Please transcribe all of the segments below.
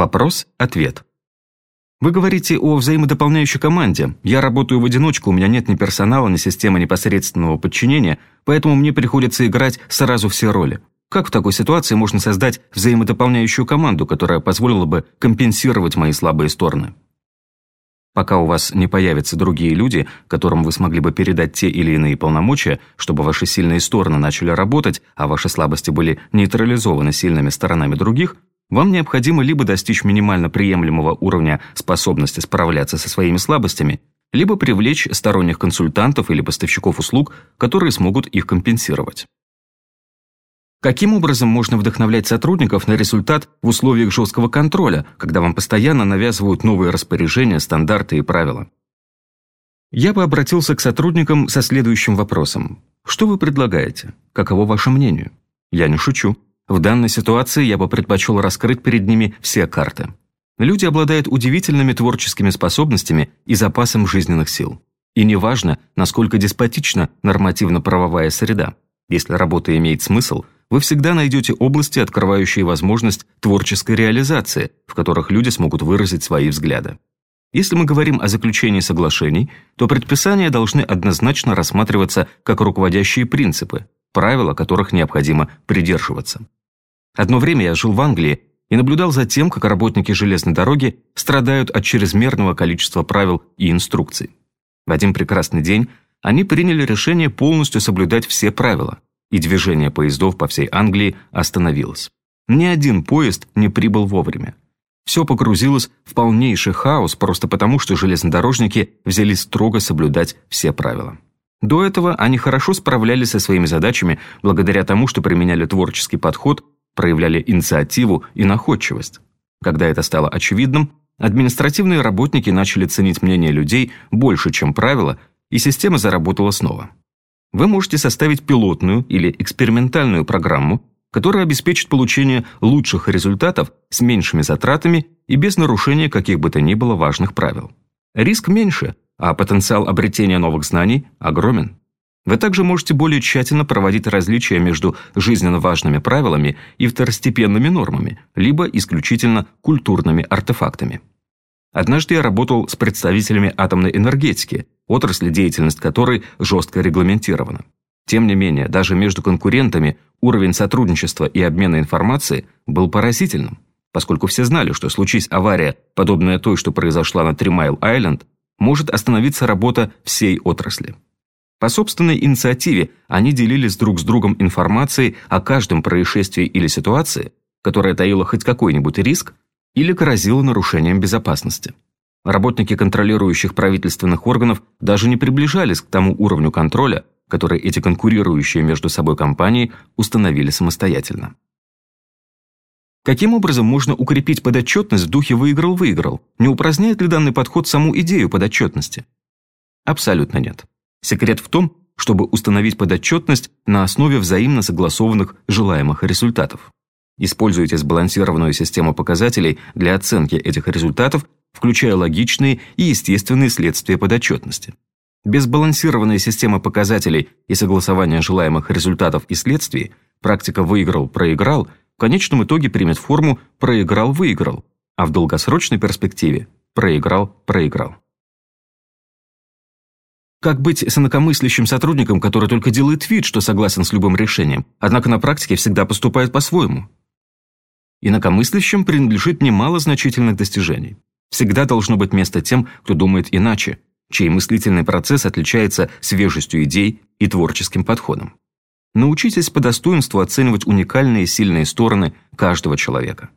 Вопрос-ответ. Вы говорите о взаимодополняющей команде. Я работаю в одиночку, у меня нет ни персонала, ни системы непосредственного подчинения, поэтому мне приходится играть сразу все роли. Как в такой ситуации можно создать взаимодополняющую команду, которая позволила бы компенсировать мои слабые стороны? Пока у вас не появятся другие люди, которым вы смогли бы передать те или иные полномочия, чтобы ваши сильные стороны начали работать, а ваши слабости были нейтрализованы сильными сторонами других, вам необходимо либо достичь минимально приемлемого уровня способности справляться со своими слабостями, либо привлечь сторонних консультантов или поставщиков услуг, которые смогут их компенсировать. Каким образом можно вдохновлять сотрудников на результат в условиях жесткого контроля, когда вам постоянно навязывают новые распоряжения, стандарты и правила? Я бы обратился к сотрудникам со следующим вопросом. Что вы предлагаете? Каково ваше мнение? Я не шучу. В данной ситуации я бы предпочел раскрыть перед ними все карты. Люди обладают удивительными творческими способностями и запасом жизненных сил. И неважно, насколько деспотична нормативно-правовая среда. Если работа имеет смысл – вы всегда найдете области, открывающие возможность творческой реализации, в которых люди смогут выразить свои взгляды. Если мы говорим о заключении соглашений, то предписания должны однозначно рассматриваться как руководящие принципы, правила которых необходимо придерживаться. Одно время я жил в Англии и наблюдал за тем, как работники железной дороги страдают от чрезмерного количества правил и инструкций. В один прекрасный день они приняли решение полностью соблюдать все правила – и движение поездов по всей Англии остановилось. Ни один поезд не прибыл вовремя. Все погрузилось в полнейший хаос просто потому, что железнодорожники взялись строго соблюдать все правила. До этого они хорошо справлялись со своими задачами благодаря тому, что применяли творческий подход, проявляли инициативу и находчивость. Когда это стало очевидным, административные работники начали ценить мнение людей больше, чем правила, и система заработала снова. Вы можете составить пилотную или экспериментальную программу, которая обеспечит получение лучших результатов с меньшими затратами и без нарушения каких бы то ни было важных правил. Риск меньше, а потенциал обретения новых знаний огромен. Вы также можете более тщательно проводить различия между жизненно важными правилами и второстепенными нормами, либо исключительно культурными артефактами. Однажды я работал с представителями атомной энергетики, отрасли, деятельность которой жестко регламентирована. Тем не менее, даже между конкурентами уровень сотрудничества и обмена информацией был поразительным, поскольку все знали, что случись авария, подобная той, что произошла на Тримайл-Айленд, может остановиться работа всей отрасли. По собственной инициативе они делились друг с другом информацией о каждом происшествии или ситуации, которая таила хоть какой-нибудь риск, или грозило нарушением безопасности. Работники контролирующих правительственных органов даже не приближались к тому уровню контроля, который эти конкурирующие между собой компании установили самостоятельно. Каким образом можно укрепить подотчетность в духе «выиграл-выиграл»? Не упраздняет ли данный подход саму идею подотчетности? Абсолютно нет. Секрет в том, чтобы установить подотчетность на основе взаимно согласованных желаемых результатов. Используйте сбалансированную систему показателей для оценки этих результатов, включая логичные и естественные следствия подотчетности. Без сбалансированной системы показателей и согласования желаемых результатов и следствий практика «выиграл-проиграл» в конечном итоге примет форму «проиграл-выиграл», а в долгосрочной перспективе «проиграл-проиграл». Как быть с инакомыслящим сотрудником, который только делает вид, что согласен с любым решением, однако на практике всегда поступает по-своему? Инакомыслящим принадлежит немало значительных достижений. Всегда должно быть место тем, кто думает иначе, чей мыслительный процесс отличается свежестью идей и творческим подходом. Научитесь по достоинству оценивать уникальные и сильные стороны каждого человека.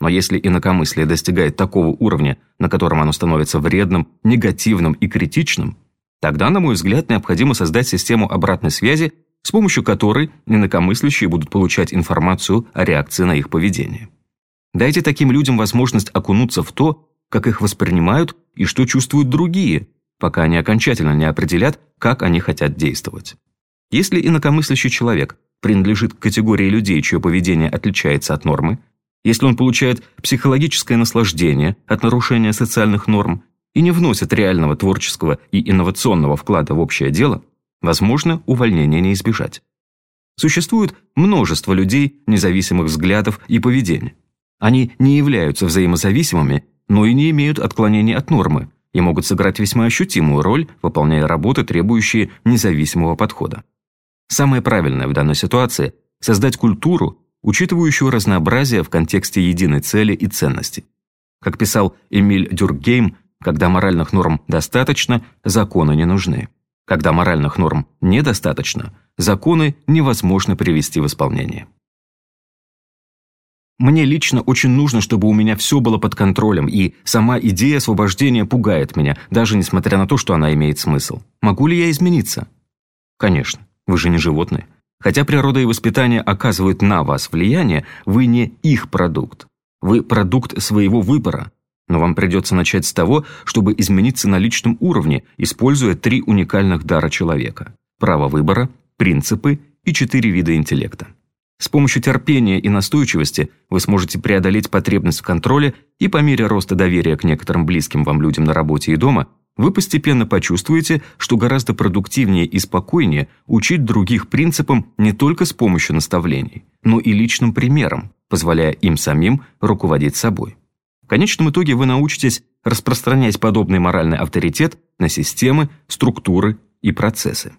Но если инакомыслие достигает такого уровня, на котором оно становится вредным, негативным и критичным, тогда, на мой взгляд, необходимо создать систему обратной связи, с помощью которой инакомыслящие будут получать информацию о реакции на их поведение. Дайте таким людям возможность окунуться в то, как их воспринимают и что чувствуют другие, пока они окончательно не определят, как они хотят действовать. Если инакомыслящий человек принадлежит к категории людей, чье поведение отличается от нормы, если он получает психологическое наслаждение от нарушения социальных норм и не вносит реального творческого и инновационного вклада в общее дело, Возможно, увольнения не избежать. Существует множество людей независимых взглядов и поведения. Они не являются взаимозависимыми, но и не имеют отклонений от нормы и могут сыграть весьма ощутимую роль, выполняя работы, требующие независимого подхода. Самое правильное в данной ситуации – создать культуру, учитывающую разнообразие в контексте единой цели и ценностей. Как писал Эмиль Дюркгейм, когда моральных норм достаточно, законы не нужны. Когда моральных норм недостаточно, законы невозможно привести в исполнение. Мне лично очень нужно, чтобы у меня все было под контролем, и сама идея освобождения пугает меня, даже несмотря на то, что она имеет смысл. Могу ли я измениться? Конечно, вы же не животные. Хотя природа и воспитание оказывают на вас влияние, вы не их продукт. Вы продукт своего выбора. Но вам придется начать с того, чтобы измениться на личном уровне, используя три уникальных дара человека. Право выбора, принципы и четыре вида интеллекта. С помощью терпения и настойчивости вы сможете преодолеть потребность в контроле и по мере роста доверия к некоторым близким вам людям на работе и дома, вы постепенно почувствуете, что гораздо продуктивнее и спокойнее учить других принципам не только с помощью наставлений, но и личным примером, позволяя им самим руководить собой. В конечном итоге вы научитесь распространять подобный моральный авторитет на системы, структуры и процессы.